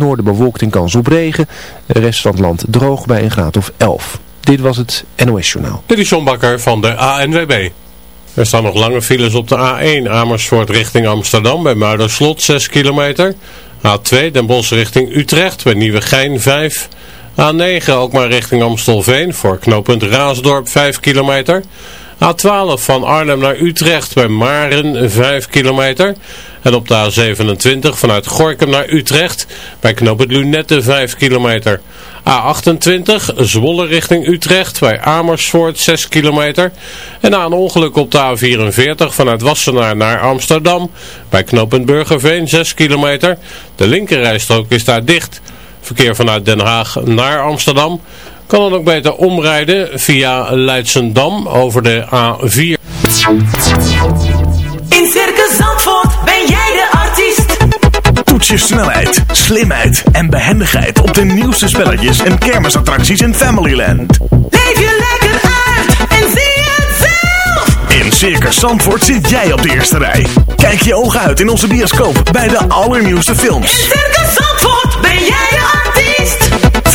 noorden bewolkt en kans op regen. De rest van het land droog bij een graad of 11. Dit was het NOS Journaal. Dit is John Bakker van de ANWB. Er staan nog lange files op de A1 Amersfoort richting Amsterdam bij Muiderslot 6 kilometer. A2 Den Bosch richting Utrecht bij Nieuwegein 5. A9 ook maar richting Amstelveen voor knooppunt Raasdorp 5 kilometer. A12 van Arnhem naar Utrecht bij Maren 5 kilometer. En op de A27 vanuit Gorkum naar Utrecht bij knooppunt Lunette 5 kilometer. A28 Zwolle richting Utrecht bij Amersfoort 6 kilometer. En na een ongeluk op de A44 vanuit Wassenaar naar Amsterdam bij knooppunt Burgerveen 6 kilometer. De linkerrijstrook is daar dicht. Verkeer vanuit Den Haag naar Amsterdam kan dan ook beter omrijden via Leidsendam over de A4. In Circus Zandvoort ben jij de artiest. Toets je snelheid, slimheid en behendigheid op de nieuwste spelletjes en kermisattracties in Familyland. Leef je lekker uit en zie het zelf. In Circus Zandvoort zit jij op de eerste rij. Kijk je ogen uit in onze bioscoop bij de allernieuwste films. In Circus Zandvoort ben jij de artiest.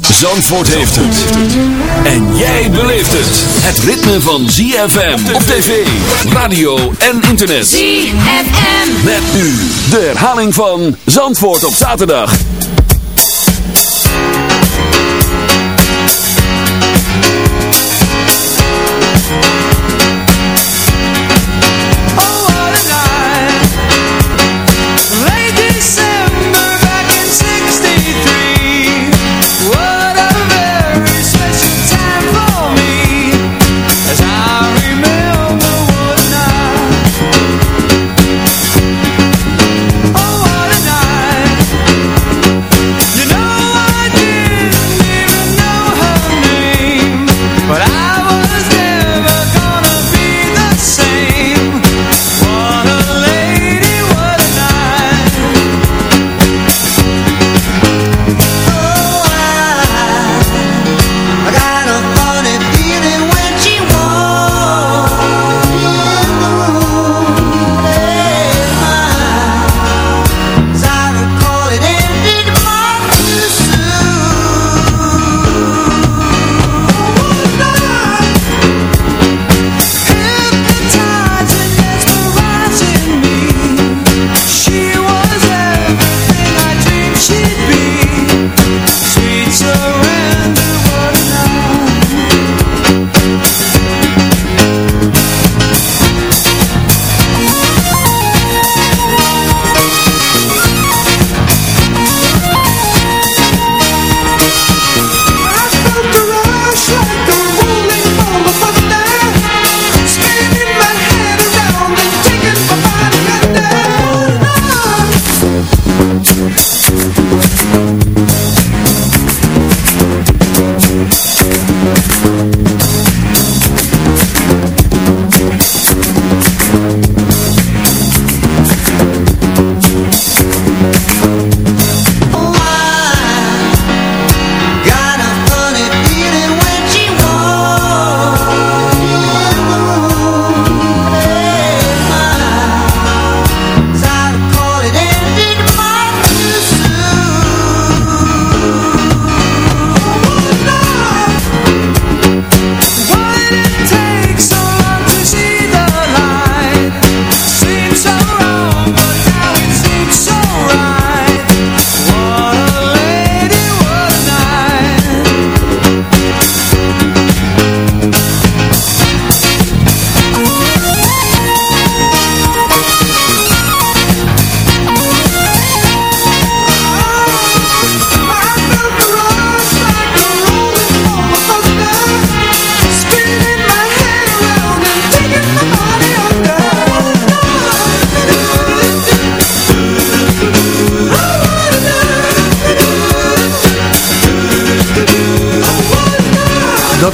Zandvoort heeft het. En jij beleeft het. Het ritme van ZFM op tv, radio en internet. ZFM. Met nu de herhaling van Zandvoort op zaterdag.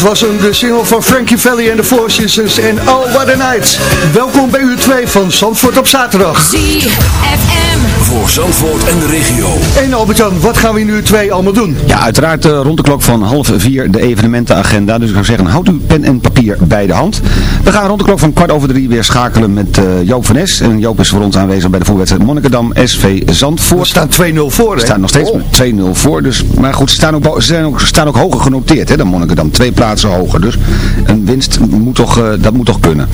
Was hem, de single van Frankie Valli en de Four Seasons en Oh What a Night. Welkom bij uur 2 van Zandvoort op zaterdag. ZFM. Voor Zandvoort en de regio. En Albert-Jan, wat gaan we in uur 2 allemaal doen? Ja, uiteraard eh, rond de klok van half vier de evenementenagenda. Dus ik zou zeggen, houd uw pen en papier bij de hand. We gaan rond de klok van kwart over drie weer schakelen met eh, Joop van Es. En Joop is voor ons aanwezig bij de voetbalwedstrijd Monnikendam SV Zandvoort. We staan 2-0 voor, hè? We staan nog steeds Oh. met 2-0 voor. Dus, maar goed, ze staan ook, ze zijn ook, ze staan ook hoger genoteerd, hè, dan Monnikendam. Twee plaatsen hoger. Dus een winst moet toch, eh, dat moet toch kunnen.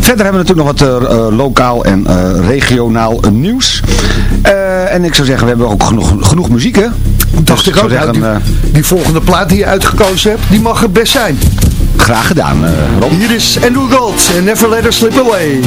Verder hebben we natuurlijk nog wat eh, eh, lokaal en regionaal nieuws. En ik zou zeggen, we hebben ook genoeg, genoeg muziek, hè? Dacht Dus ik ook, zou nou, zeggen, die, die volgende plaat die je uitgekozen hebt, die mag het best zijn. graag gedaan, Rob. Hier is Andrew Gold en Never Let Her Slip Away.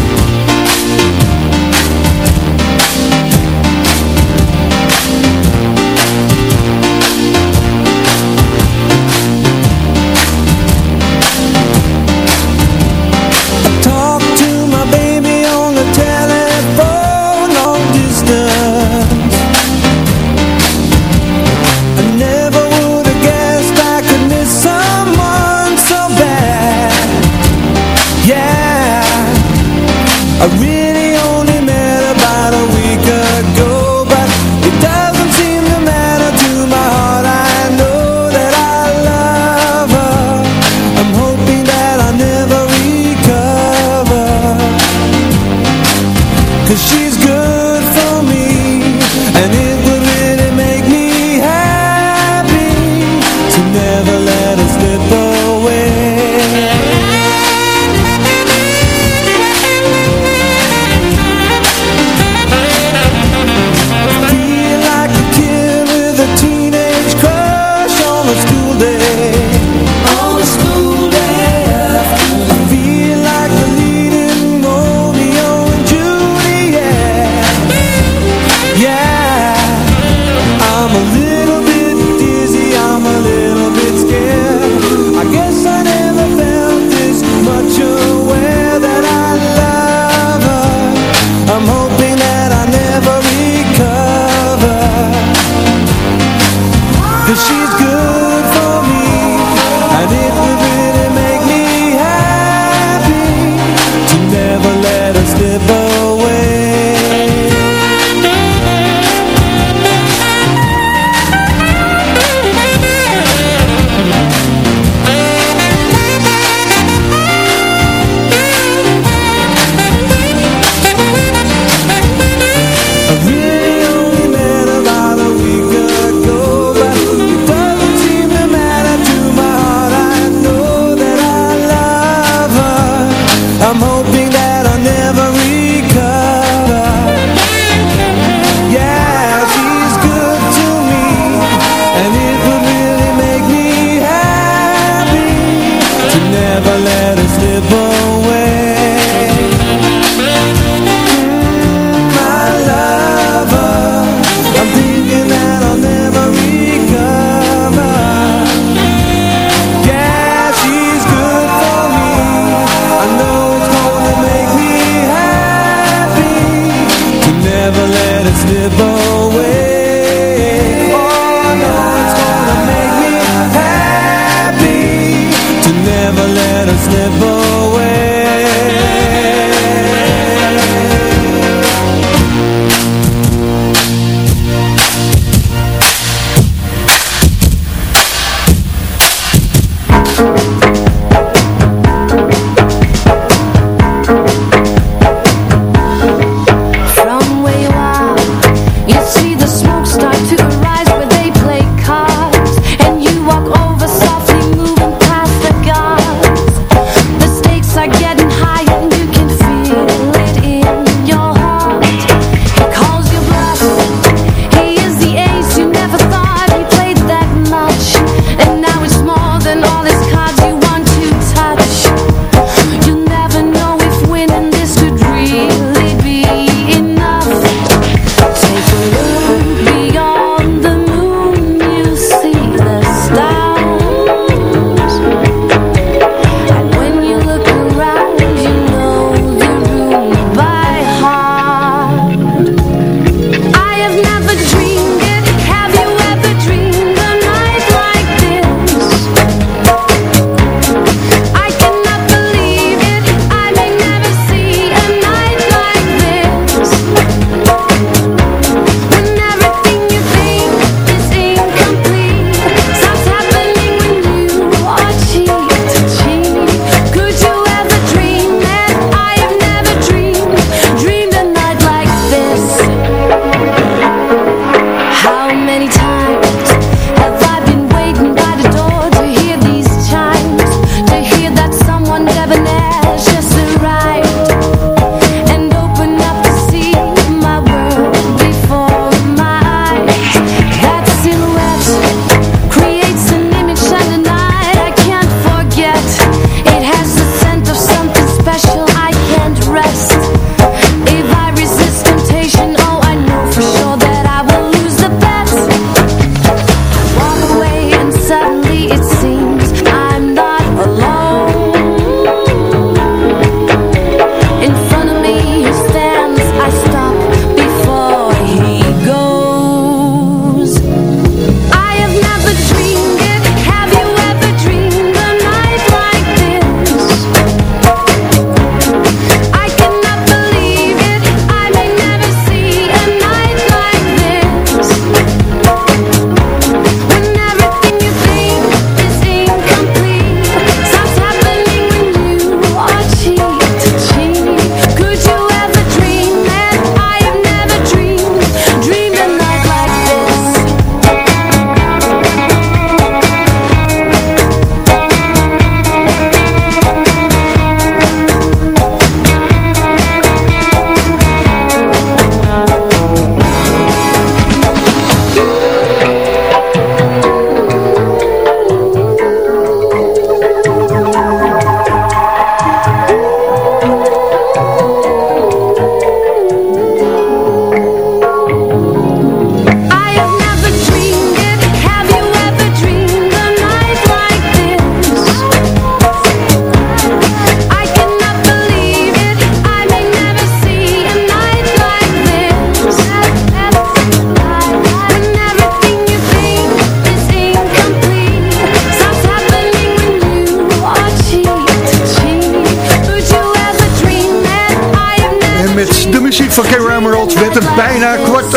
flash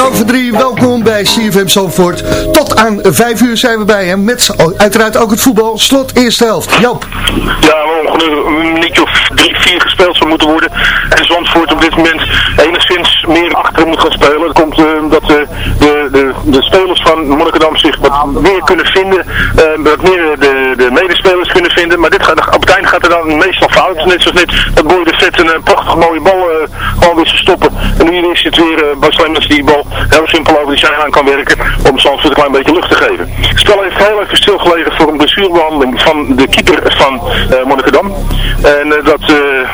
over drie. Welkom bij CFM Zandvoort. Tot aan vijf uur zijn we bij hem met uiteraard ook het voetbal. Slot eerste helft. Joop. Ja, ongeveer een minuutje of drie, vier gespeeld zou moeten worden. En Zandvoort op dit moment enigszins meer achter moet gaan spelen. Dat komt uh, dat uh, de, de, de spelers van Monnikendam zich wat meer kunnen vinden. Uh, wat meer de, de medespelers kunnen vinden. Maar dit gaat, op het eind gaat er dan meestal fout. Net zoals net dat Boy de Vet een prachtig mooie bal gewoon weer stoppen. En nu is het weer Bas Lemmens die bal heel simpel over die zijlijn kan werken. Om Zandvoort een klein beetje lucht te geven. Het spel heeft heel even stilgelegen voor een blessurebehandeling van de keeper van uh, Monnikendam. En uh, dat, uh,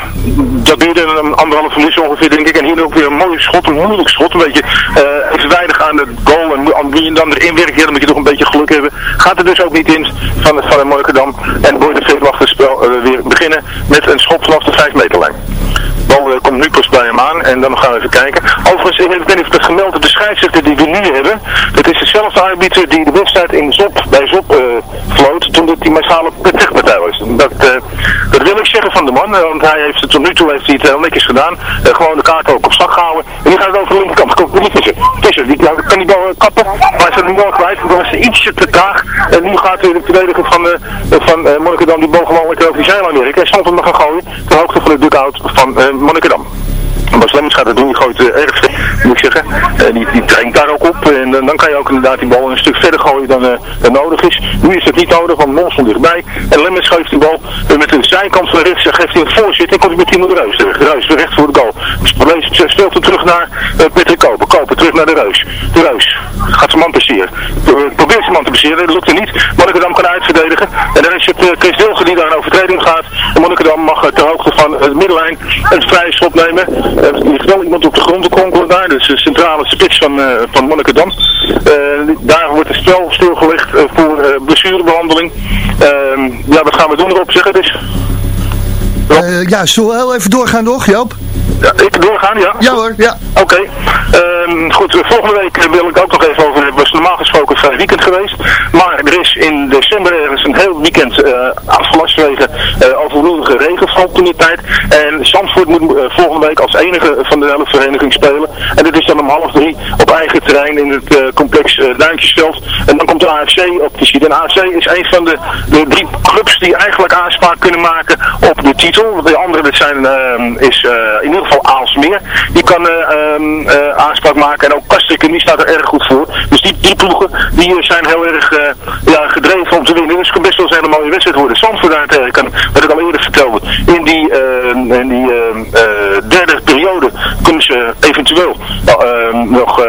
dat duurde een anderhalf minuut ongeveer denk ik. En hier ook weer een mooi schot, een moeilijk schot. Een beetje uh, even weinig aan de goal. En wie je dan erin werkt, dan moet je toch een beetje geluk hebben. Gaat er dus ook niet in van, van Monnikendam. En Boy de het spel weer beginnen met een schop vanaf de 5 meterlijn bal uh, komt nu pas bij hem aan en dan gaan we even kijken. Overigens, ik weet niet of ik het gemeld de scheidsrechter die we nu hebben, dat is dezelfde arbiter die de wedstrijd in Zop, bij Zop uh, floot toen het die massale vechtpartij was. Dat, uh, ik van de man, want hij heeft het tot nu toe heeft hij het heel netjes gedaan. gewoon de kaart ook op slag gehouden. En die gaat het over de linkerkant. Komt niet tussen. Tussen, die nou, kan die bal kappen, maar hij is er nu wel kwijt, dan was hij ietsje te traag. En nu gaat de verdediger van, uh, van uh, die bal gewoon lekker over die zijlijn werken. En stond hem nog gaan gooien, ter hoogte van de dugout van uh, Monnikendam. Bas Lemmens gaat het doen, die gooit uh, moet ik zeggen. Uh, die, die daar ook op. En dan kan je ook inderdaad die bal een stuk verder gooien dan, dan nodig is. Nu is het niet nodig, want Mons stond dichtbij. En Lemmens geeft die bal met de zijkant van rechts, geeft hij een voorzit en komt hij met Timo de Reus terug. De Reus recht voor de goal. Dus speelt hem terug naar Patrick Koper. Koper terug naar de Reus. De Reus gaat zijn man passeren. Probeert zijn man te passeren, dat lukt er niet. Monnikendam kan uitverdedigen. En dan is het Chris Dilge die daar een overtreding gaat. En Monnikendam mag ter hoogte van de middenlijn een vrije schot nemen. Er ligt wel iemand op de grond kronkelen daar, dus de centrale spits van, uh, van Monnikendam. Uh, daar wordt het spel stilgelegd voor blessurebehandeling. ja, wat gaan we doen erop, zeg het eens. ja, zullen we heel even doorgaan nog, Joop? Ja, ik doorgaan, ja? Ja hoor, ja. Oké. Okay. Um, goed, volgende week wil ik ook nog even over, het was normaal gesproken vrij weekend geweest. Maar er is in december ergens een heel weekend uh, afgelast wegen uh, overvloedige regenval toen die tijd. En Zandvoort moet uh, volgende week als enige van de hele vereniging spelen. En dat is dan om half drie op eigen terrein in het complex Duintjesveld. En dan komt de AFC op visite. En AFC is een van de, de drie clubs die eigenlijk aanspraak kunnen maken op de titel. De andere dat zijn, is in ieder geval Aalsmeer. Die kan um, uh, aanspraak maken. En ook Kastriken, die staat er erg goed voor. Dus die, die ploegen die zijn heel erg ja, gedreven om te winnen. Dus het kan best wel eens een mooie wedstrijd worden. Zandvoort daartegen kan, wat ik al eerder vertelde, in die, uh, in die derde periode kunnen ze eventueel nog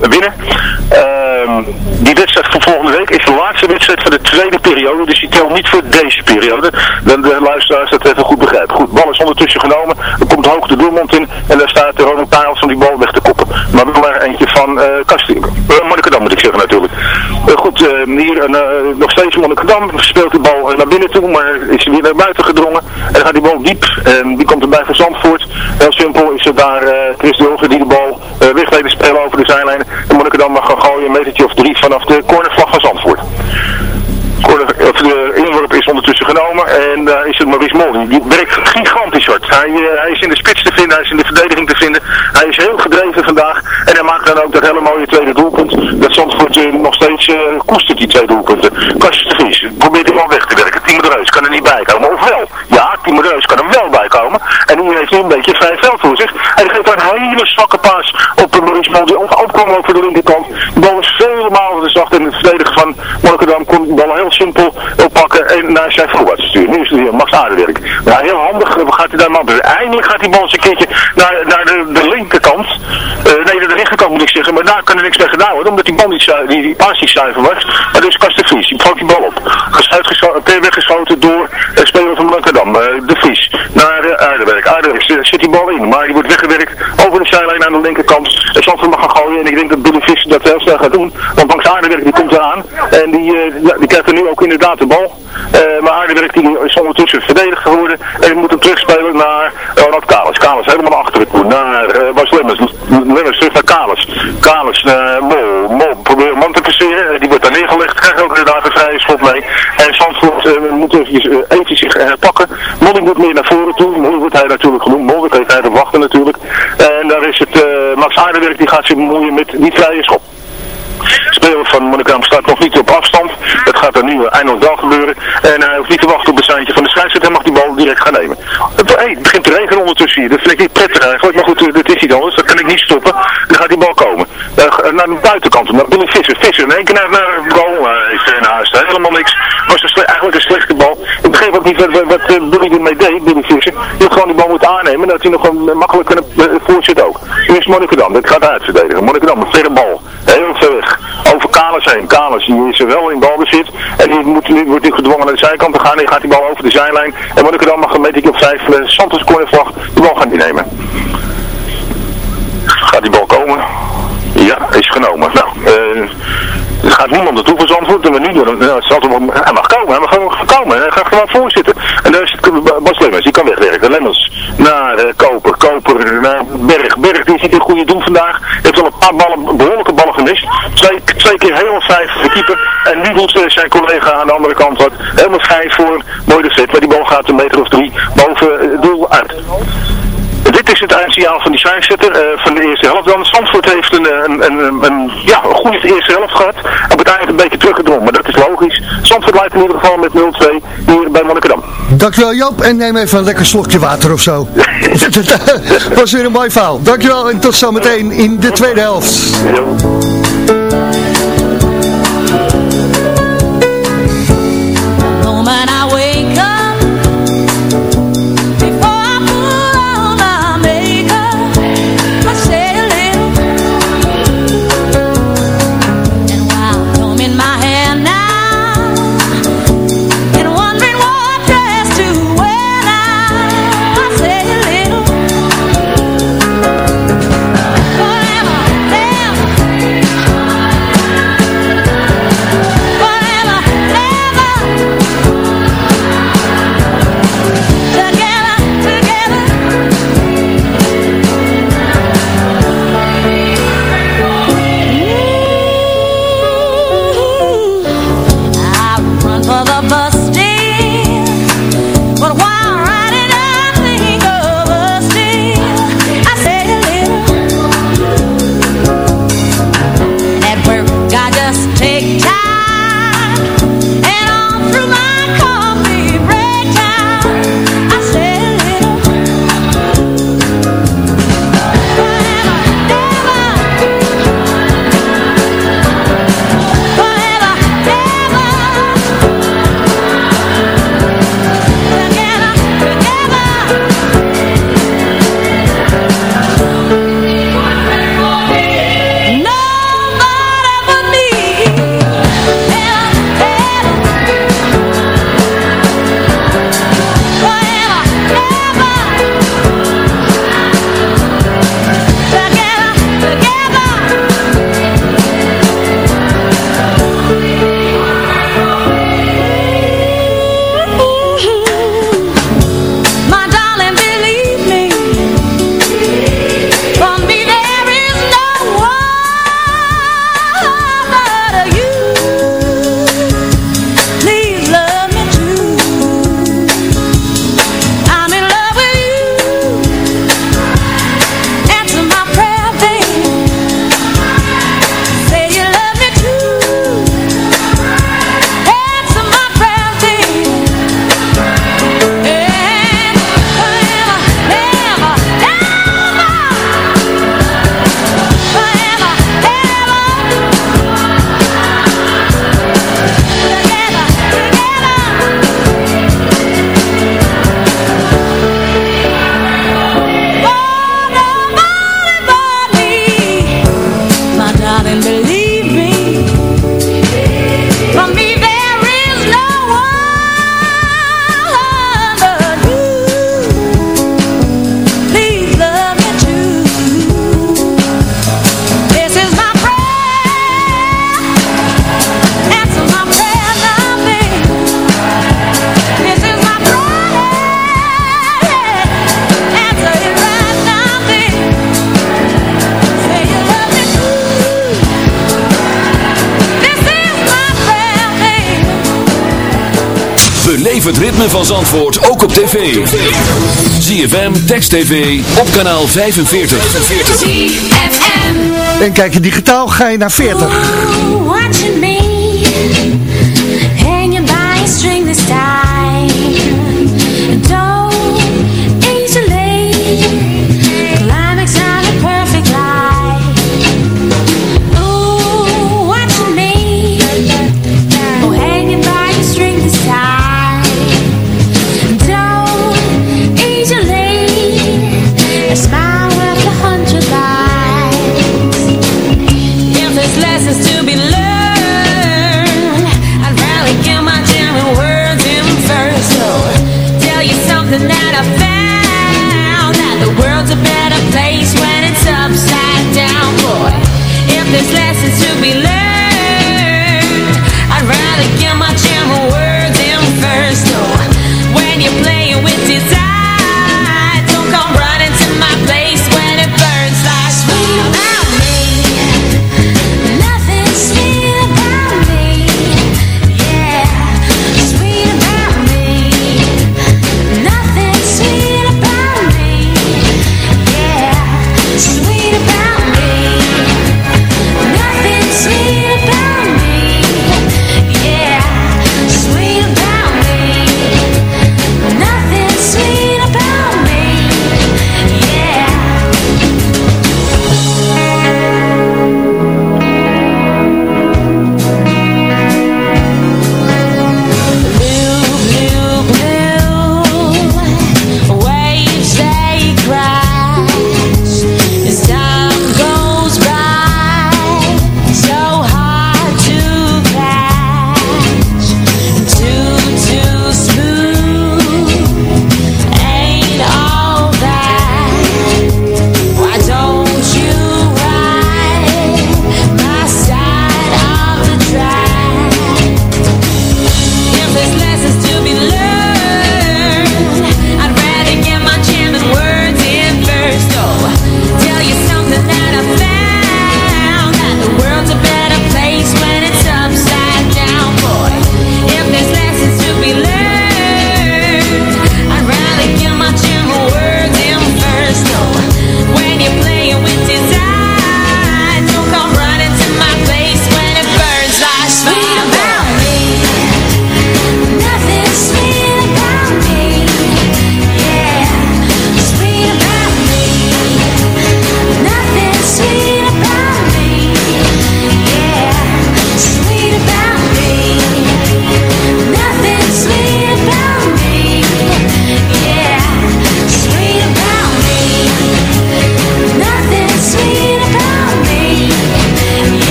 winnen. Ehm, die wedstrijd van volgende week is de laatste wedstrijd van de tweede periode. Dus die telt niet voor deze periode. Dan de luisteraars dat even goed begrijpen. Goed, bal is ondertussen genomen. Er komt hoog de doelmond En daar staat Ronald Taals om die bal weg te koppen. Maar wel maar eentje van uh, Kastien. Uh, Monnikendam moet ik zeggen natuurlijk. Uh, goed, hier nog steeds Monnikendam speelt de bal naar binnen toe. Maar is weer naar buiten gedrongen. En dan gaat die bal diep. En die komt erbij van Zandvoort. Heel simpel is het daar Chris Dulger die de bal weg weet te spelen over de zijlijn. En Monnikendam mag gaan gooien een metertje of drie vanaf de cornervlag Die werkt gigantisch hard. Hij, uh, hij is in de spits te vinden, hij is in de verdediging te vinden. Hij is heel gedreven vandaag en hij maakt dan ook dat hele mooie tweede doelpunt. Dat Zandvoort uh, nog steeds koestert die twee doelpunten. Kastje de Vries probeert hem al weg te werken. Timo de Reus kan er niet bij komen. Of wel? Ja, Timo de Reus kan er wel bij komen. En nu heeft hij een beetje vrij veld Hij geeft daar een hele zwakke paas op Maurice Mol die opkwam over de linkerkant. De bal is vele malen de zacht en het verdedigen van Monnikendam kon de bal heel simpel oppakken en naar zijn voorwaarts sturen. Nu is het weer Max Aardewerk. Ja, heel handig gaat hij daar maar Eindelijk gaat die bal eens een keertje naar, naar de, de linkerkant. Uh, nee, de rechterkant moet ik zeggen, maar daar kan er niks mee gedaan worden, omdat die bal niet die, die paas niet zuiver was. Maar dus Kasten Vries, die vangt die bal op. Uitgeschoten, weggeschoten door uh, speler van Blankerdam, uh, de Vries, naar uh, Aardewerk. Aardewerk zit die bal in, maar die wordt weggewerkt over de zijlijn aan de linkerkant. En Zandvoort mag gaan gooien en ik denk dat Billy Visser dat heel snel gaat doen, want Max Aardewerk die komt eraan en die, ja, die krijgt er nu ook inderdaad de bal. Uh, maar Aardewerk die is ondertussen verdedigd geworden. En moet hem terugspelen naar Ronald Kalis. Kalis helemaal naar achteren toe. Naar uh, Bas Lemmers. Lemmers terug naar Kalis. Kalis naar Mol. Mol probeert man te passeren. die wordt daar neergelegd. Krijgt ook inderdaad een vrije schot mee. En Zandvoort uh, moet eventjes, uh, eventjes zich herpakken. Molly moet meer naar voren toe. Hij natuurlijk genoemd. Molly heeft hij te wachten natuurlijk. En daar is het uh, Max Aardenwerk die gaat zich bemoeien met die vrije schop speler van Monnikam staat nog niet op afstand. Het gaat er nu eindelijk wel gebeuren. En hij hoeft niet te wachten op een seintje van de scheidsrechter. Hij mag die bal direct gaan nemen. Het, het begint te regenen ondertussen hier. Dat vind ik niet prettig eigenlijk. Maar goed, dat is niet anders. Dat kan ik niet stoppen. Dan gaat die bal komen. Uh, naar de buitenkant. Naar Billy Visser. Visser in één keer naar, de goal. Helemaal niks. Was eigenlijk een slechte. Ik begreep ook niet wat, wat uh, Billy ermee deed. Billy Visser. Die had gewoon die bal moeten aannemen. Dat hij nog een makkelijk kunnen uh, voortzitten ook. Nu is Monnikendam. Dat gaat uitverdedigen. Monnikendam. Een verre bal. Heel ver weg. Over Kalis heen. Kalis die is er wel in balbezit. En die moet, nu wordt hij gedwongen naar de zijkant te gaan. En gaat die bal over de zijlijn. En dan mag, meet ik op 5. Uh, Santos cornervlag. De bal gaan die nemen. Gaat die bal komen? Ja, is genomen. Nou, er gaat niemand naartoe voor Zandvoort. En we nu doen. Nou, hij mag komen. Hij mag gewoon komen. Hij gaat gewoon voorzitten. En daar is Bas Lemmers. Die kan wegwerken. Lemmers naar uh, Koper. Koper naar Berg. Berg die ziet een goede doen vandaag. Heeft al een paar ballen, behoorlijke ballen gemist. Twee, twee keer helemaal vijf voor de keeper. En nu doet zijn collega aan de andere kant wat. Helemaal vijf voor. Mooi de. Maar die bal gaat een meter of drie boven het doel uit. Dit is het eindsignaal van die scheidsrechter uh, van de eerste helft. Dan Zandvoort heeft een, een, een, een, ja, een goede eerste helft gehad. Op het eind een beetje teruggedrongen, maar dat is logisch. Zandvoort leidt in ieder geval met 0-2 hier bij Monnikendam. Dankjewel Joop en neem even een lekker slokje water of zo. dat was weer een mooi verhaal. Dankjewel en tot zometeen in de tweede helft. Van Zandvoort ook op tv. ZFM, Text TV, op kanaal 45. ZFM. En kijk je digitaal, ga je naar 40.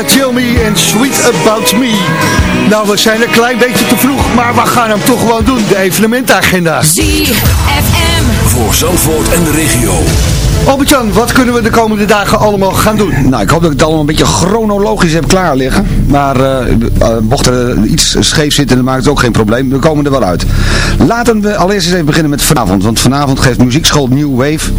Gabriella Chilmi en Sweet About Me. Nou, we zijn een klein beetje te vroeg, maar we gaan hem toch gewoon doen. De evenementagenda. ZFM. Voor Zandvoort en de regio. Albert-Jan, wat kunnen we de komende dagen allemaal gaan doen? Nou, ik hoop dat ik het allemaal een beetje chronologisch heb klaar liggen. Maar eh, mocht er iets scheef zitten, dan maakt het ook geen probleem. We komen er wel uit. Laten we allereerst eens even beginnen met vanavond. Want vanavond geeft muziekschool New Wave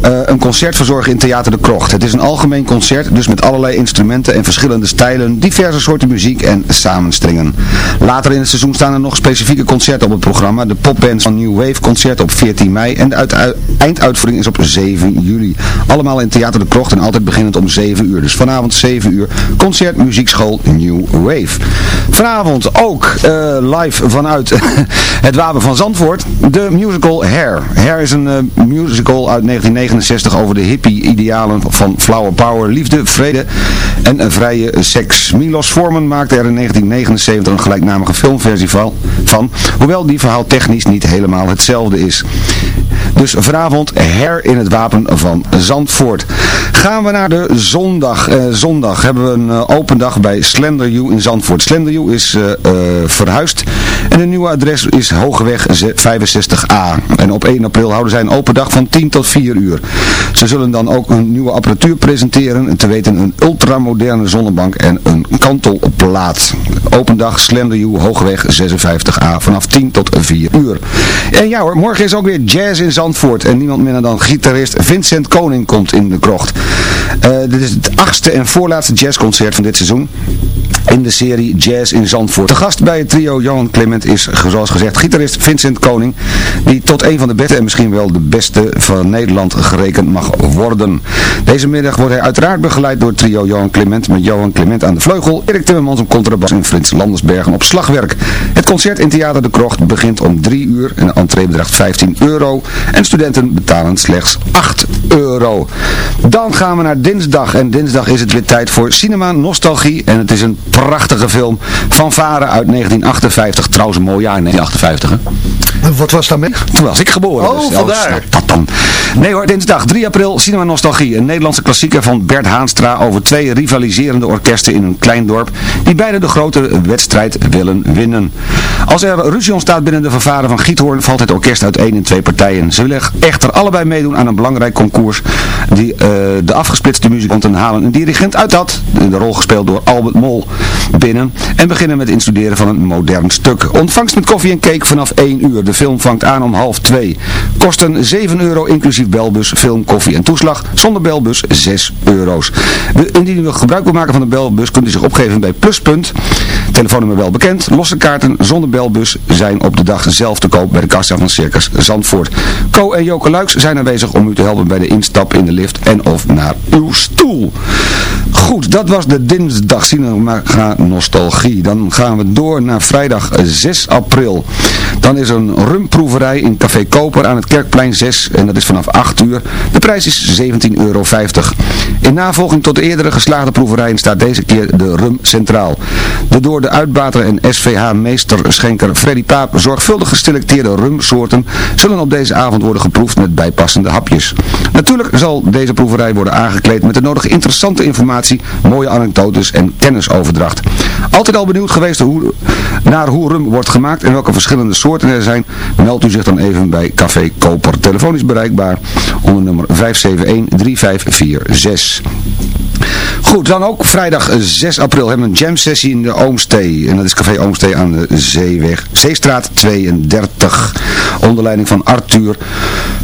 eh, een concert verzorgen in Theater de Krocht. Het is een algemeen concert, dus met allerlei instrumenten en verschillende stijlen, diverse soorten muziek en samenstringen. Later in het seizoen staan er nog specifieke concerten op het programma. De popband van New Wave concert op 14 mei en de uit- einduitvoering is op 7 juli. Allemaal in Theater de Krocht en altijd beginnend om 7 uur. Dus vanavond 7 uur concert muziekschool New Wave. Vanavond ook eh, live vanuit het Wapen van Zandvoort de musical Hair. Hair is een eh, musical uit 1969 over de hippie-idealen van flower power, liefde, vrede en een vrije seks. Milos Forman maakte er in 1979 een gelijknamige filmversie van, hoewel die verhaal technisch niet helemaal hetzelfde is. Dus vanavond her in het wapen van Zandvoort. Gaan we naar de zondag. Eh, zondag hebben we een eh, open dag bij Slender U in Zandvoort. Slender U is eh, verhuisd en een nieuwe adres is Hogeweg ze- 65A. En op 1 april houden zij een open dag van 10 tot 4 uur. Ze zullen dan ook een nieuwe apparatuur presenteren. Te weten een ultramoderne zonnebank en een kantelplaat. Open dag Slender U Hogeweg 56A vanaf 10 tot 4 uur. En ja hoor, morgen is ook weer Jazz in Zandvoort. En niemand minder dan gitarist Vincent Koning komt in de krocht. Eh, dit is het achtste en voorlaatste jazzconcert van dit seizoen in de serie Jazz in Zandvoort. De gast bij het trio Johan Clement is, zoals gezegd, gitarist Vincent Koning, die tot een van de beste en misschien wel de beste van Nederland gerekend mag worden. Deze middag wordt hij uiteraard begeleid door trio Johan Clement, met Johan Clement aan de vleugel, Erik Timmermans op contrabas en Frits Landersbergen op slagwerk. Het concert in Theater de Krocht begint om 3 uur en de entree bedraagt 15 euro en studenten betalen slechts 8 euro. Dan gaan we naar dinsdag en dinsdag is het weer tijd voor Cinema Nostalgie en het is een prachtige film van Varen uit 1958. Trouwens een mooi jaar 1958 hè. Wat was daarmee? Toen was ik geboren. Oh, dus, vandaar. dat dan. Nee hoor, dinsdag 3 april, Cinema Nostalgie. Een Nederlandse klassieker van Bert Haanstra over twee rivaliserende orkesten in een klein dorp. Die beide de grote wedstrijd willen winnen. Als er ruzie ontstaat binnen de vervaren van Giethoorn valt het orkest uit één in twee partijen. Ze willen echter allebei meedoen aan een belangrijk concours die eh, de afgesplitste muzikanten halen een dirigent uit dat, de rol gespeeld door Albert Mol, binnen en beginnen met instuderen van een modern stuk. Ontvangst met koffie en cake vanaf 1 uur. De film vangt aan om half 2. Kosten 7 euro inclusief belbus, film, koffie en toeslag. Zonder belbus 6 euro's. Indien u gebruik wil maken van de belbus kunt u zich opgeven bij Pluspunt. Telefoonnummer wel bekend. Losse kaarten zonder belbus zijn op de dag zelf te koop bij de kassa van Circus Zandvoort. Co en Joke Luiks zijn aanwezig om u te helpen bij de instap in de lift en of naar uw stoel. Goed, dat was de dinsdag Nostalgie. Dan gaan we door naar vrijdag 6 april. Dan is er een rumproeverij in Café Koper aan het Kerkplein 6 en dat is vanaf 8 uur. De prijs is 17,50 euro. In navolging tot de eerdere geslaagde proeverijen staat deze keer de rum centraal. De door de uitbater en SVH-meesterschenker Freddy Paap zorgvuldig geselecteerde rumsoorten zullen op deze avond worden geproefd met bijpassende hapjes. Natuurlijk zal deze proeverij worden aangekleed met de nodige interessante informatie, mooie anekdotes en Altijd al benieuwd geweest hoe, naar hoe rum wordt gemaakt en welke verschillende soorten er zijn, meldt u zich dan even bij Café Koper. Telefonisch bereikbaar onder nummer 571-3546. Goed, dan ook vrijdag eh, 6 april hebben we een jam sessie in de Oomstee. En dat is Café Oomstee aan de Zeeweg, Zeestraat 32. Onder leiding van Arthur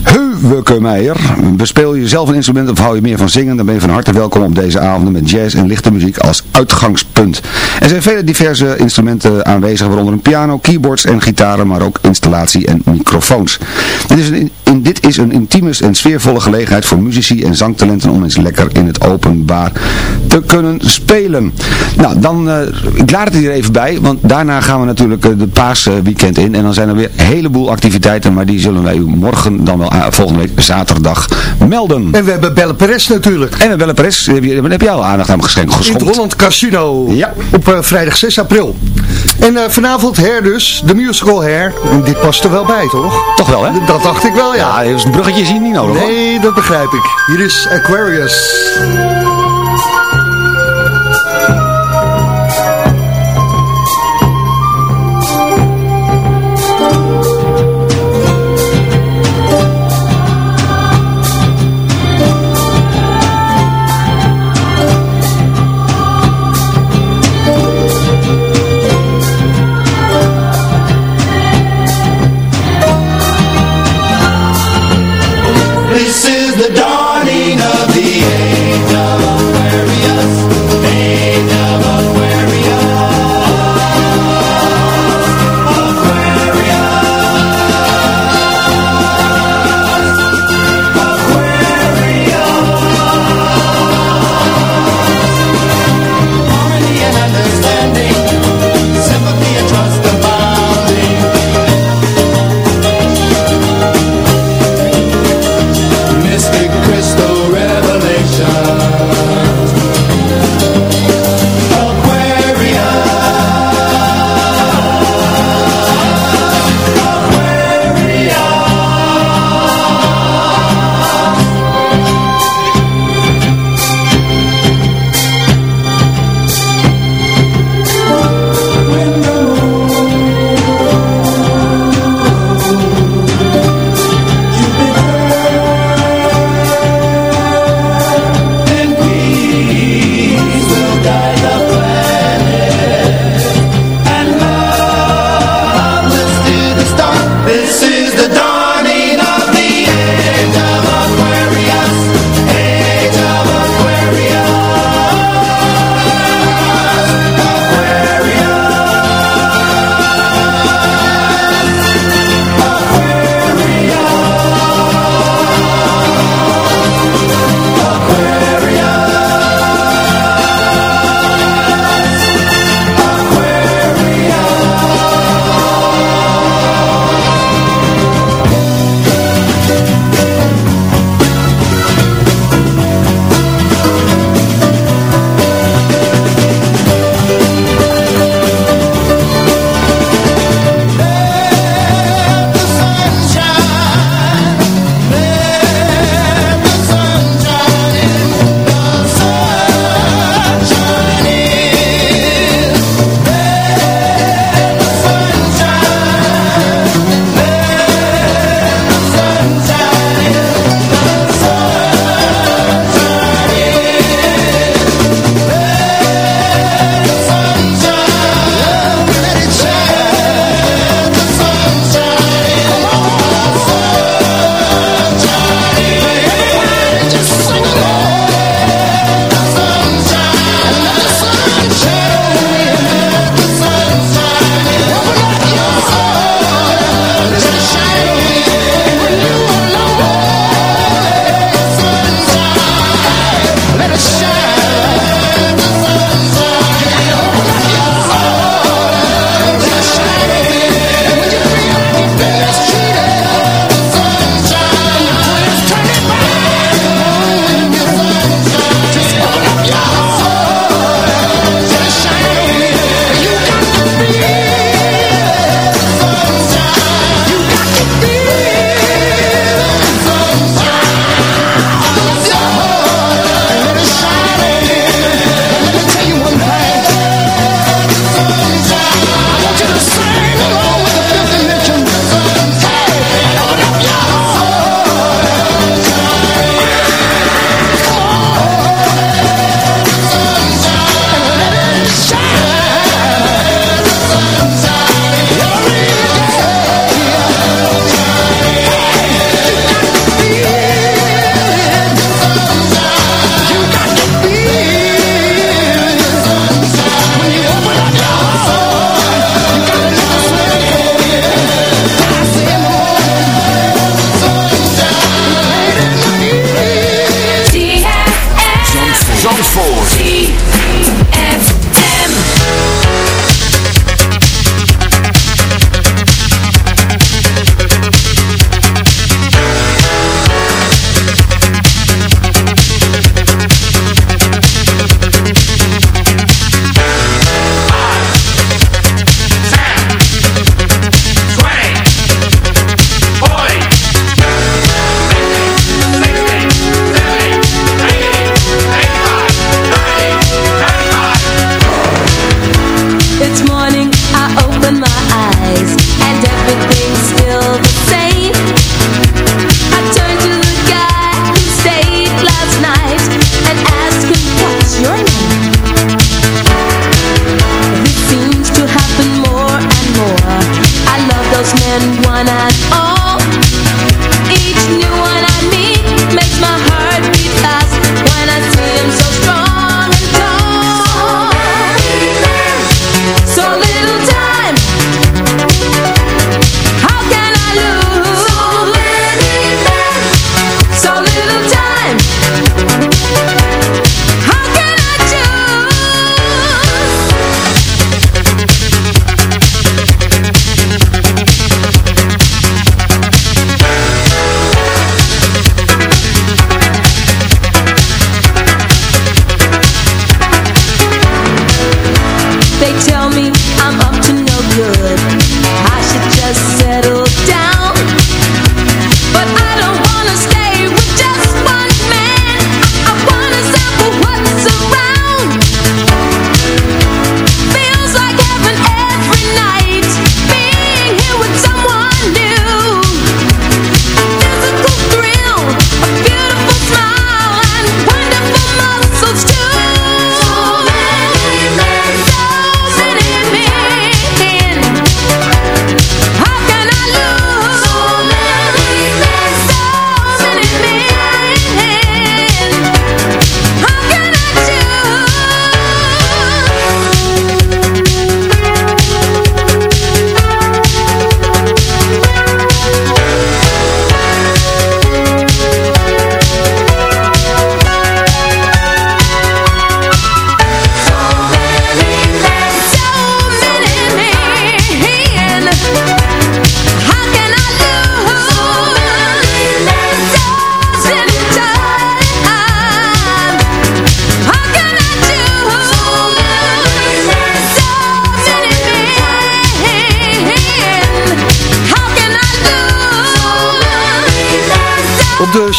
Heuwekemeijer. Bespeel je zelf een instrument of hou je meer van zingen, dan ben je van harte welkom op deze avonden met jazz en lichte muziek als uitgangspunt. Er zijn vele diverse instrumenten aanwezig, waaronder een piano, keyboards en gitaren, maar ook installatie en microfoons. Dit is een, in, dit is een intieme en sfeervolle gelegenheid voor muzici en zangtalenten om eens lekker in het openbaar te kunnen spelen. Nou, dan, eh, ik laat het hier even bij, want daarna gaan we natuurlijk eh, de paasweekend in en dan zijn er weer een heleboel activiteiten, maar die zullen wij u morgen dan wel ah, volgende week zaterdag melden. En we hebben Belle Perez natuurlijk. En we bellen Perez, heb je, heb je al aandacht aan geschenkt In het? Holland Casino. Ja. Op eh, vrijdag 6 april. En eh, vanavond Hair dus, de musical. En dit past er wel bij, toch? Toch wel, hè? Dat dacht ik wel, ja. Ja, een bruggetje is hier niet nodig hoor. Nee, dat begrijp ik. Hier is Aquarius.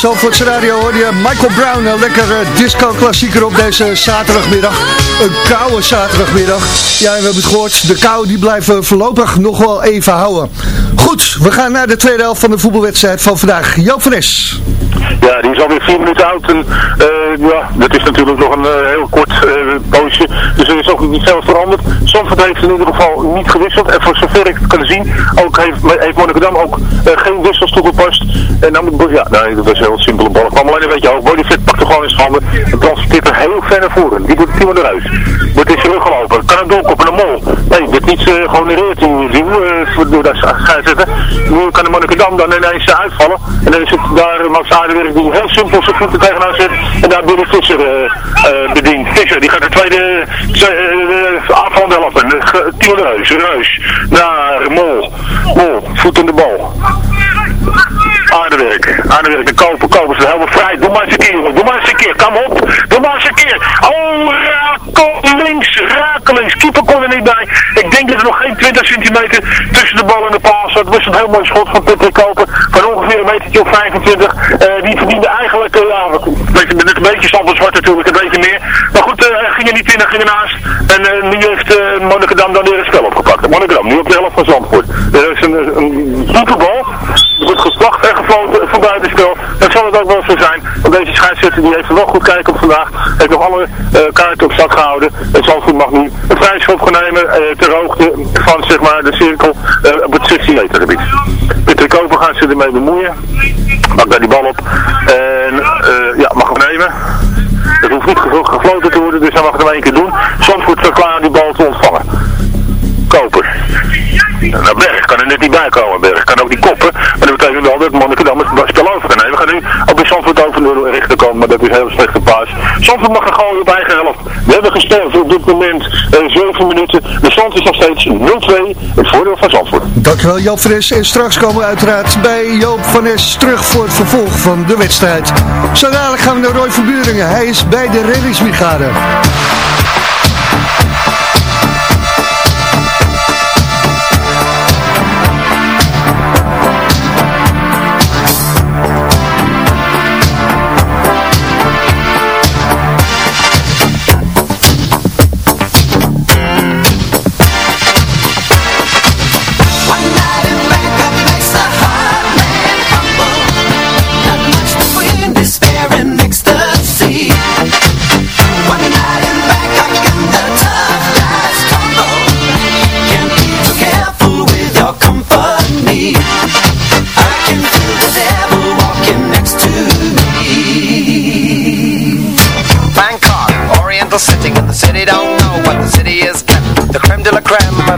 Zalvoortse radio hoor je Michael Brown, een lekker eh, disco-klassieker op deze zaterdagmiddag. Een koude zaterdagmiddag. Ja, we hebben het gehoord, de kou die blijven voorlopig nog wel even houden. Goed, we gaan naar de tweede helft van de voetbalwedstrijd van vandaag. Joop Es. Ja, die is alweer vier minuten oud. En, eh, ja, dat is natuurlijk nog een eh, heel kort uh, poosje. Dus er is ook niet veel veranderd. Zandvoort heeft in ieder geval niet gewisseld. En voor zover ik het kan zien, ook heeft, heeft ook geen wissels toegepast. En dan moet ja, nee, dat was heel simpele bal. kwam alleen een beetje hoog. Bodyfit pakt er gewoon in zijn handen. En transporteert er heel ver naar voren. Die doet het Timo eruit. Wordt in zijn gelopen. Kan een doorkoppen, een mol. Nee, wordt niet uh, gehonoreerd in uh, door dat scheidsrechter. Nu kan de Monnikendam dan ineens uitvallen. En dan is het daar Max Aardenwerk die heel simpel zijn voeten tegenaan zet. En daar Billy Visser uh, bedient. Visser, die gaat de tweede aanval helpen. Timo Reus, Reus. Naar Mol. Mol, voet in de bal. Aardewerk, aardewerk, de koper, koper is helemaal vrij. Doe maar eens een keer, doe maar eens een keer, kom op. Doe maar eens een keer. Oh, rakelings, rakelings. Keeper kon er niet bij. Ik denk dat er nog geen 20 centimeter tussen de bal en de paal zat. Het was een heel mooi schot van Patrick Koper. Van ongeveer een metertje of 25. Uh, die verdiende eigenlijk, uh, ja, een beetje stand van zwart natuurlijk, een beetje meer. Maar goed, uh, ging er niet in, ging ernaast. En nu heeft uh, Monnikendam dan weer een spel opgepakt. Monnikendam, nu op de helft van Zandvoort. Er is een, een diepe bal. Er wordt geslacht en gefloten van buitenspel. Dat zal het ook zo zijn. Want deze scheidsrechter die heeft er wel goed kijken op vandaag. Heeft nog alle uh, kaarten op zak gehouden. En Zandvoort mag nu een vrij schop gaan nemen uh, ter hoogte van zeg maar, de cirkel uh, op het 16 meter gebied. Peter Koper gaat zich ermee bemoeien. Maakt daar die bal op. En ja, mag hem nemen. Het hoeft niet gefloten te worden, dus hij mag nog één keer doen. Zandvoort staat klaar die bal te ontvangen. Koper. Nou, Berg kan er net niet bij komen. Berg kan ook die koppen. Maar dat betekent wel dat Monnikendam het spel over kan nemen. We gaan nu op de Zandvoort over de richter komen, maar dat is een heel slechte paas. Zandvoort mag er gewoon op eigen helft. We hebben gespeeld op dit moment uh, 7 minuten. De stand is nog steeds 0-2. Het voordeel van Zandvoort. Dankjewel Joop van Es. En straks komen we uiteraard bij Joop van Es terug voor het vervolg van de wedstrijd. Zo gaan we naar Roy van Buringen. Hij is bij de reddingsbrigade.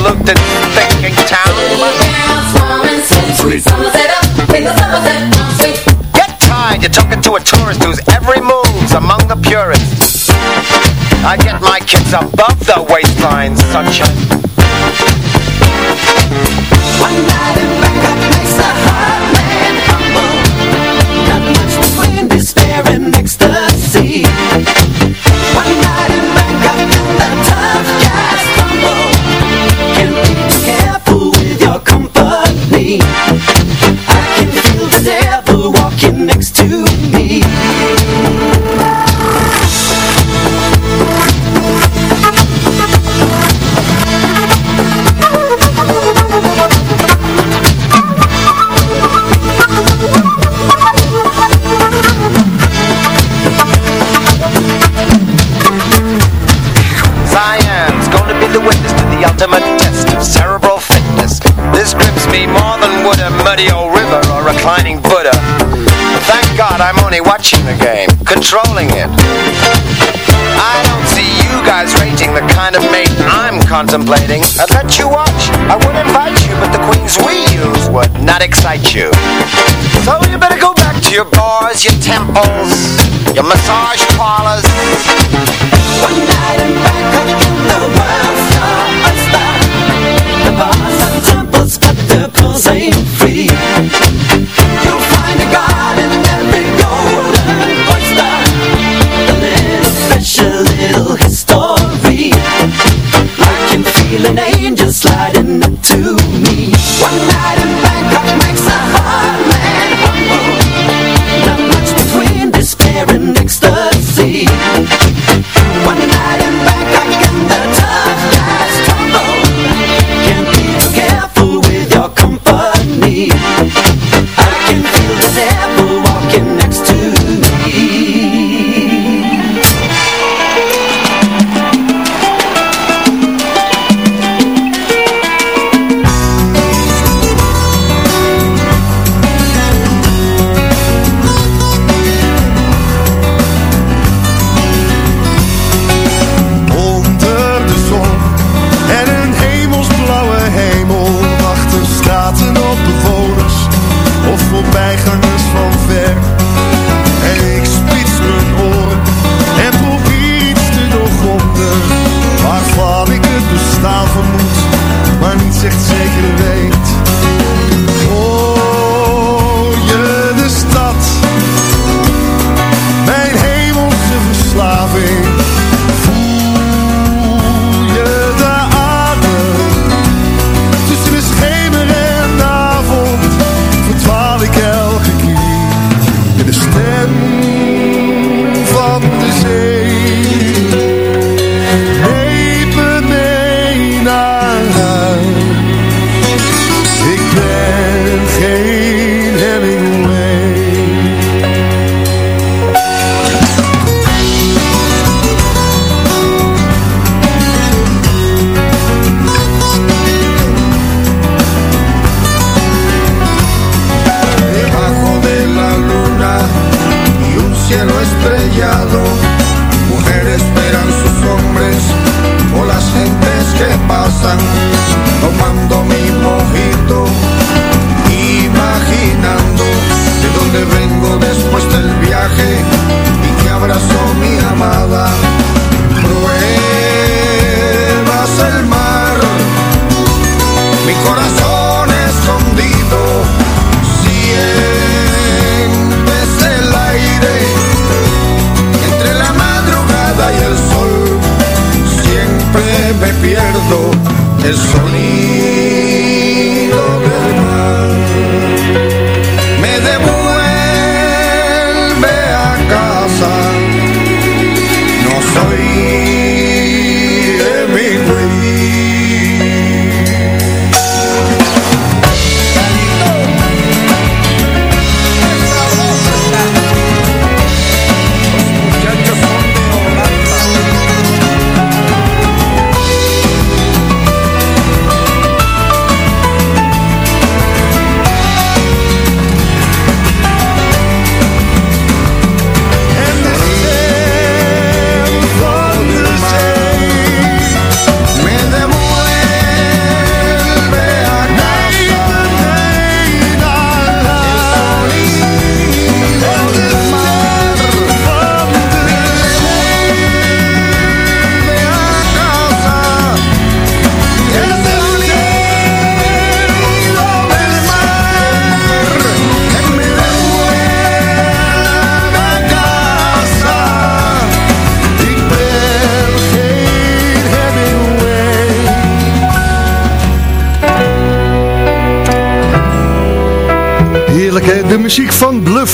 crowded, polluted, thinking town. Get tired, you're talking to a tourist whose every move's among the purists. I get my kids above the waistline, sunshine. One night watching the game, controlling it. I don't see you guys rating the kind of mate I'm contemplating. I'd let you watch, I would invite you, but the queens we use would not excite you. So you better go back to your bars, your temples, your massage parlors. One night and the world a star. The bars and temples, but the pulse ain't free.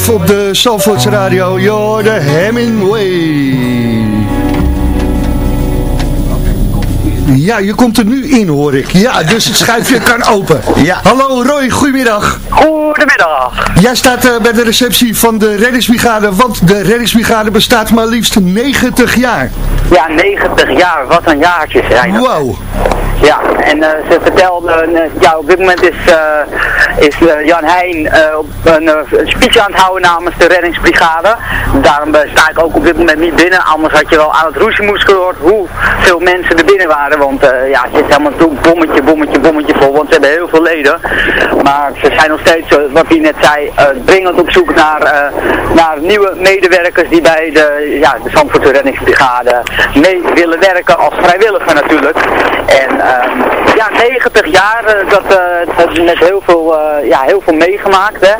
Op de Zalvoorts Radio, joh, de Hemingway. Ja, je komt er nu in hoor ik. Ja, dus het schuifje kan open. Ja. Hallo Roy, goedemiddag. Goedemiddag. Jij staat eh, bij de receptie van de reddingsbrigade, want de reddingsbrigade bestaat maar liefst 90 jaar. Ja, 90 jaar, wat een jaartjes zijn dat. Wow. Ja, en eh, ze vertelden, eh, ja, op dit moment is, eh, is Jan Heijn een, een speech aan het houden namens de reddingsbrigade. Daarom sta ik ook op dit moment niet binnen, anders had je wel aan het roesjemoes gehoord hoeveel mensen er binnen waren. Want ja, het is helemaal toe bommetje, bommetje, bommetje vol, want ze hebben heel veel leden. Maar ze zijn nog steeds, wat hij net zei, dringend op zoek naar, naar nieuwe medewerkers die bij de, ja, de Zandvoortse reddingsbrigade mee willen werken als vrijwilliger natuurlijk. En ja, 90 jaar, eh, dat, eh, dat is met heel veel, eh, ja, heel veel meegemaakt. Hè.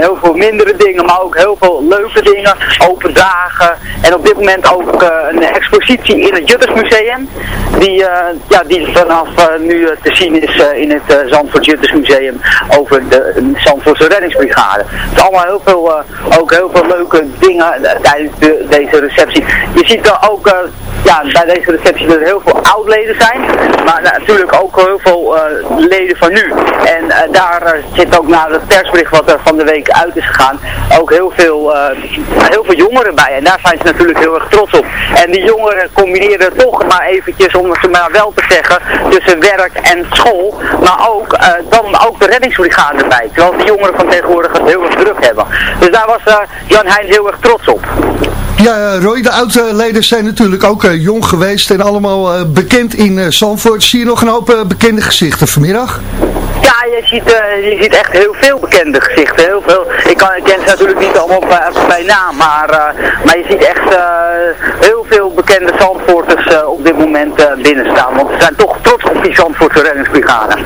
Heel veel mindere dingen, maar ook heel veel leuke dingen. Open dagen. En op dit moment ook een expositie in het Juttersmuseum. Die, ja, die vanaf nu te zien is in het Zandvoort Juttersmuseum over de Zandvoortse reddingsbrigade. Het is allemaal heel veel, ook heel veel leuke dingen tijdens de- deze receptie. Je ziet er ook ja, bij deze receptie dat er heel veel oud-leden zijn, maar natuurlijk ook heel veel eh, leden van nu. En eh, daar eh, zit ook na het persbericht wat er van de week uit is gegaan, ook heel veel, heel veel jongeren bij. En daar zijn ze natuurlijk heel erg trots op. En die jongeren combineren toch maar eventjes, om het maar wel te zeggen, tussen werk en school, maar ook, dan ook de reddingsbrigade erbij. Terwijl die jongeren van tegenwoordig het heel erg druk hebben. Dus daar was Jan Heijn heel erg trots op. Ja, eh, Roy, de oude leden zijn natuurlijk ook eh, jong geweest en allemaal eh, bekend in Zandvoort. Zie je nog een hoop bekende gezichten vanmiddag? Ja, je ziet, je ziet echt heel veel bekende gezichten. Heel veel. Ik, kan, ik ken ze natuurlijk niet allemaal bij, naam, maar, maar je ziet echt heel veel bekende Zandvoorters eh, op dit moment eh, binnenstaan. Want ze zijn toch trots op die Zandvoortse reddingsbrigade.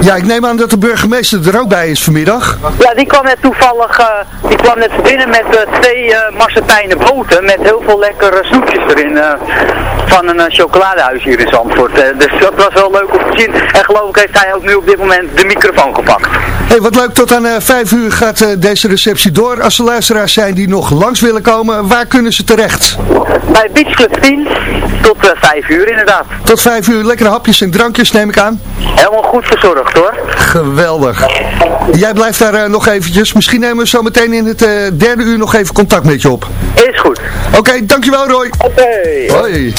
Ja, ik neem aan dat de burgemeester er ook bij is vanmiddag. Ja, die kwam net toevallig, eh, die kwam net binnen met twee marsepijnen boten met heel veel lekkere snoepjes erin van een eh, chocoladehuis hier in Zandvoort. Dus dat was wel leuk om te zien. En geloof ik heeft hij ook nu op dit moment de microfoon gepakt. Hey, wat leuk, tot aan vijf uur gaat deze receptie door. Als er luisteraars zijn die nog langs willen komen, waar kunnen ze terecht? Bij Beach Club 10 tot eh, 5 uur inderdaad. Tot vijf uur, lekkere hapjes en drankjes neem ik aan. Helemaal goed verzorgd hoor. Geweldig. Jij blijft daar eh, nog eventjes. Misschien nemen we zo meteen in het eh, derde uur nog even contact met je op. Is goed. Oké, dankjewel Roy. Oké. Hoi.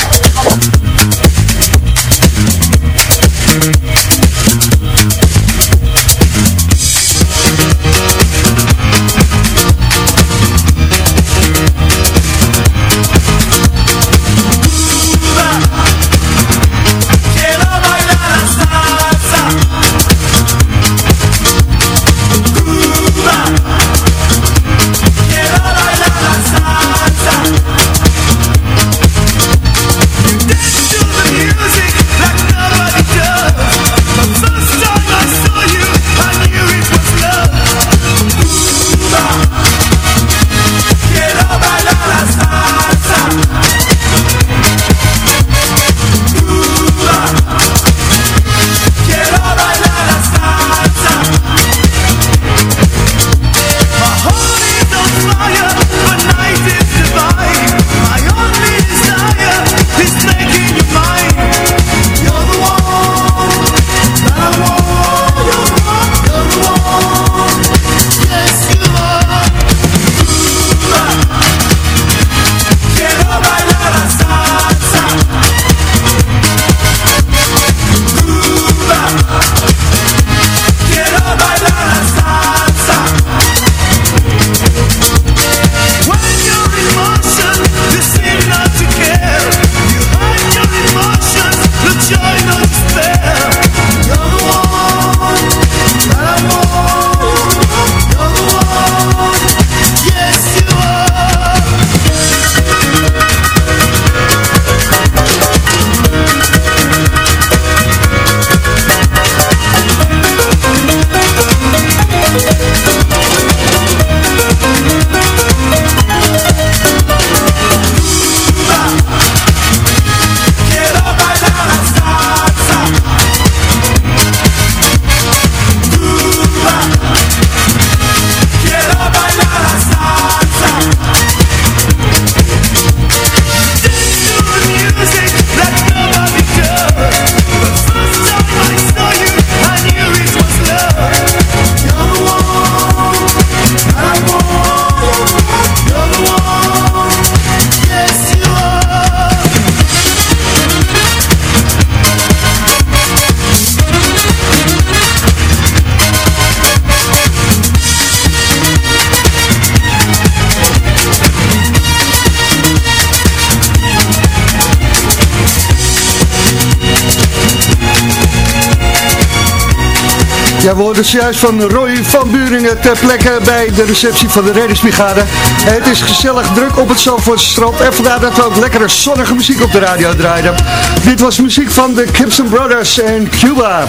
We zojuist van Roy van Buringen ter plekke bij de receptie van de reddingsbrigade. Het is gezellig druk op het Zandvoortse. En vandaar dat we ook lekkere zonnige muziek op de radio draaiden. Dit was muziek van de Gibson Brothers en Cuba.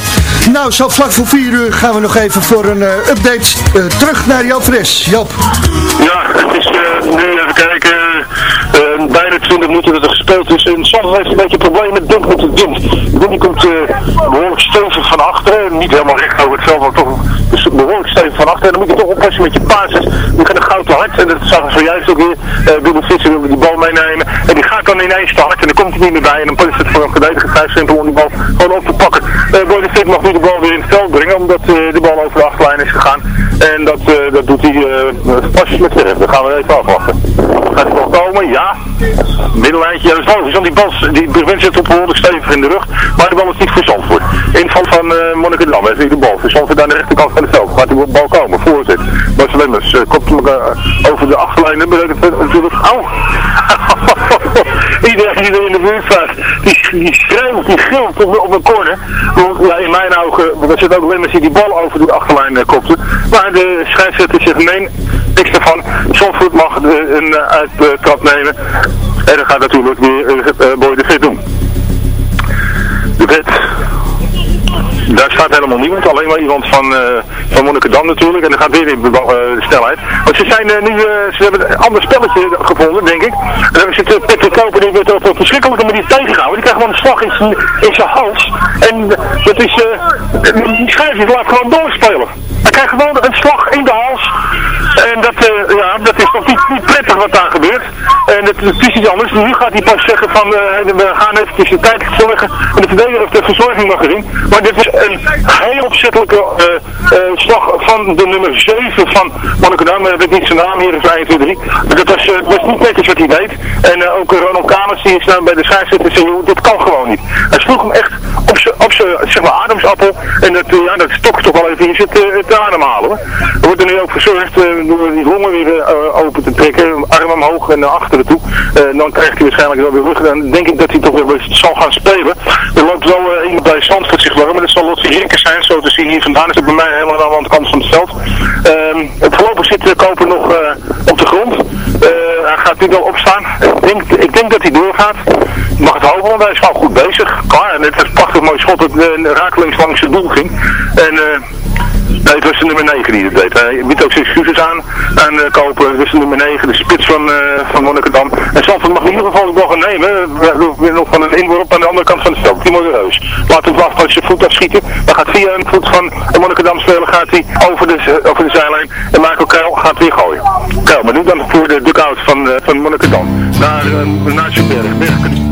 Nou, zo vlak voor 4 uur gaan we nog even voor een eh, update eh, terug naar Joop Fres. Joop. Ja, het is eh, nu even kijken. Bijna 20 minuten dat er gespeeld is. En Zandvoort heeft een beetje een probleem met Dunk met de wind. De komt eh, behoorlijk stevig van achteren. Niet helemaal recht over het veld, maar toch dus behoorlijk stevig van. En dan moet je toch oppassen met je passes. Die gaan een goud te hard. En dat zagen we zojuist ook weer. Uh, Wilde Visser wilde die bal meenemen. En die gaat dan ineens te hard. En dan komt hij niet meer bij. En dan is het voor een verdediger vrij simpel om die bal gewoon op te pakken. Uh, de Fit mag nu de bal weer in het veld brengen. Omdat eh, de bal over de achterlijn is gegaan. En dat, eh, dat doet hij uh, pasjes met verf. Dan gaan we even afwachten. Gaat hij wel komen? Ja. Middellijntje. Ja, dat is logisch. Want die bal die Brevent zit op behoorlijk stevig in de rug. Maar de bal is niet voor Zandvoort. Inval van uh, Monnikendam heeft de bal. Voor Zandvoort aan de rechterkant van het veld. Gaat die bal komen. Voorzet. Bas Lemmers uh, komt uh, over de achterlijn. Dat betekent natuurlijk... Au! Iedereen die er in de buurt staat, die, die schreeuwt, die gilt op, op een corner. Want ja, in mijn ogen, er zit ook Lemmers die die bal over de achterlijn uh. Maar de scheidsrechter zegt nee, niks daarvan. Zandvoort mag een uh, uittrap nemen. En dan gaat natuurlijk weer uh, Boy de Vet doen. De Vet daar staat helemaal niemand, alleen maar iemand van, uh, van Monnikendam natuurlijk. En dan gaat weer in de snelheid. Want ze zijn uh, nu, ze hebben een ander spelletje gevonden, denk ik. En dan ze Patrick Koper, die werd op een verschrikkelijke manier tegengehouden. Die krijgt gewoon een slag in zijn, in zijn hals. En dat is, die schrijver laat gewoon doorspelen. Hij krijgt gewoon een slag in de hals. En dat, ja, dat is toch niet, niet prettig wat daar gebeurt. En het, het is iets anders. Nu gaat hij pas zeggen van, we gaan eventjes de tijd zorgen. En de verdediger heeft de verzorging nog gezien. Maar dit is een heel opzettelijke uh, uh, slag van de nummer 7 van Monnikendam. Ik weet niet zijn naam hier, is 1, 2, 3. Maar dat was, uh, was niet netjes wat hij deed. En ook Ronald Kamers, die is nou bij de scheidsrechter en zei, joh, dit kan gewoon niet. Hij sloeg hem echt op zijn, op zeg maar, ademsappel. En dat, ja, dat stokt toch wel even in zit te ademhalen. Er wordt er nu ook verzorgd door die longen weer open te trekken. Arm omhoog en naar achteren toe. dan krijgt hij waarschijnlijk wel weer rug. Dan denk ik dat hij toch weer zal gaan spelen. Er loopt wel iemand bij Zandvoort zich warm, maar dat zal Lottie Rinkers zijn, zo te zien hier vandaan is het bij mij helemaal aan de kant van het veld. Um, voorlopig zit koper nog op de grond. Hij gaat nu wel opstaan. Ik denk, ik denk dat hij doorgaat. Mag het hopen, want hij is al goed bezig. Klaar, en het is een prachtig mooi schot dat uh, rakelings langs het doel ging. En Nee, het was de nummer 9 die het deed. Hij biedt ook zijn excuses aan aan uh, kopen. Het was de nummer 9, de spits van, uh, van Monnikendam. En Zandvoort mag in ieder geval nog gaan nemen. We hebben nog van een inworp aan de andere kant van het veld. Timo de Reus. Laat hem als je voet afschieten. Dan gaat via een voet van Monnikendam spelen, gaat hij over de, over de zijlijn. En Michael Kuil gaat weer gooien. Kuil, maar nu dan voor de dugout van, van Monnikendam. Naar, naar zijn berg.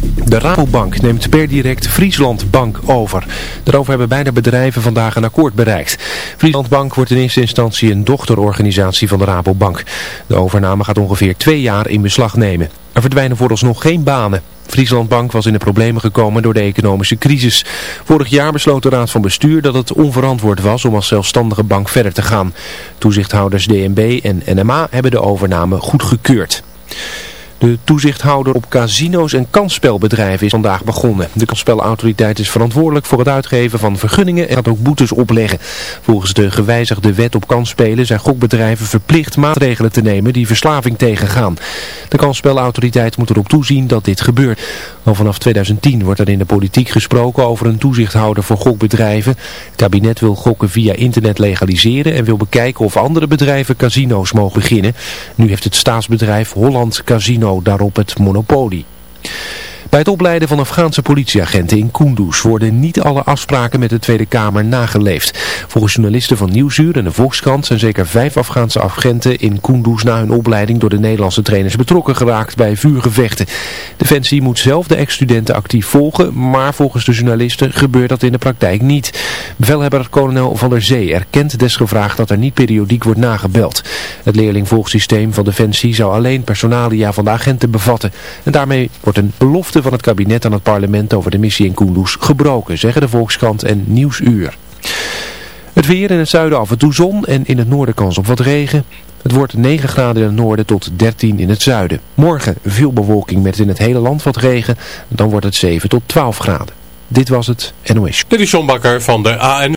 De Rabobank neemt per direct Friesland Bank over. Daarover hebben beide bedrijven vandaag een akkoord bereikt. Friesland Bank wordt in eerste instantie een dochterorganisatie van de Rabobank. De overname gaat ongeveer twee jaar in beslag nemen. Er verdwijnen vooralsnog geen banen. Friesland Bank was in de problemen gekomen door de economische crisis. Vorig jaar besloot de Raad van Bestuur dat het onverantwoord was om als zelfstandige bank verder te gaan. Toezichthouders DNB en NMA hebben de overname goedgekeurd. De toezichthouder op casino's en kansspelbedrijven is vandaag begonnen. De kansspelautoriteit is verantwoordelijk voor het uitgeven van vergunningen en gaat ook boetes opleggen. Volgens de gewijzigde wet op kansspelen zijn gokbedrijven verplicht maatregelen te nemen die verslaving tegengaan. De kansspelautoriteit moet erop toezien dat dit gebeurt. Al vanaf 2010 wordt er in de politiek gesproken over een toezichthouder voor gokbedrijven. Het kabinet wil gokken via internet legaliseren en wil bekijken of andere bedrijven casino's mogen beginnen. Nu heeft het staatsbedrijf Holland Casino daarop het monopolie. Bij het opleiden van Afghaanse politieagenten in Kunduz worden niet alle afspraken met de Tweede Kamer nageleefd. Volgens journalisten van Nieuwsuur en de Volkskrant zijn zeker vijf Afghaanse agenten in Kunduz na hun opleiding door de Nederlandse trainers betrokken geraakt bij vuurgevechten. Defensie moet zelf de ex-studenten actief volgen, maar volgens de journalisten gebeurt dat in de praktijk niet. Bevelhebber kolonel Van der Zee erkent desgevraagd dat er niet periodiek wordt nagebeld. Het leerlingvolgsysteem van Defensie zou alleen personalia van de agenten bevatten. En daarmee wordt een van het kabinet aan het parlement over de missie in Kunduz gebroken, zeggen de Volkskrant en Nieuwsuur. Het weer in het zuiden af en toe zon en in het noorden kans op wat regen. Het wordt 9 graden in het noorden tot 13 in het zuiden. Morgen veel bewolking met in het hele land wat regen. Dan wordt het 7 tot 12 graden. Dit was het NOS. Dit is John Bakker van de AN.